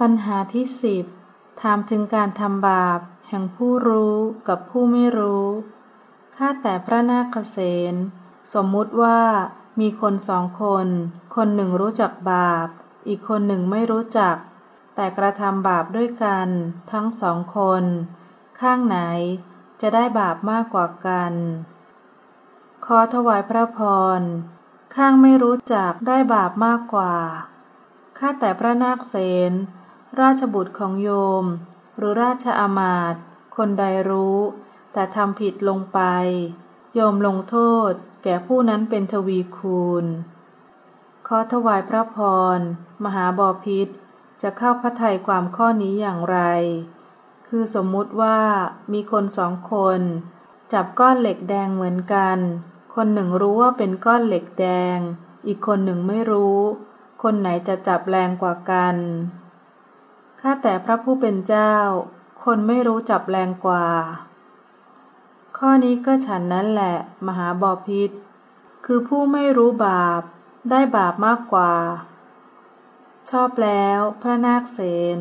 ปัญหาที่สิบถามถึงการทำบาป แห่งผู้รู้กับผู้ไม่รู้ ข้าแต่พระนาคเษนสมมุติว่ามีคนสองคน คนหนึ่งรู้จักบาป อีกคนหนึ่งไม่รู้จัก แต่กระทำบาปด้วยกัน ทั้งสองคน ข้างไหนจะได้บาปมากกว่ากัน ขอถวายพระพร ข้างไม่รู้จักได้บาปมากกว่า ข้าแต่พระนาคเษน ราชบุตรของโยม หรือราชอามาตคนใดรู้ แต่ทำผิดลงไป โยมลงโทษ แก่ผู้นั้นเป็นทวีคูณ ขอถวายพระพร มหาบอพิษจะเข้าพระทัยความข้อนี้อย่างไร คือสมมุติว่ามีคนสองคน จับก้อนเหล็กแดงเหมือนกัน คนหนึ่งรู้ว่าเป็นก้อนเหล็กแดง อีกคนหนึ่งไม่รู้ คนไหนจะจับแรงกว่ากัน ข้าแต่พระผู้เป็นเจ้า คนไม่รู้จับแรงกว่า ข้อนี้ก็ฉันนั้นแหละ มหาบอพิษ คือผู้ไม่รู้บาป ได้บาปมากกว่า ชอบแล้ว พระนาคเสน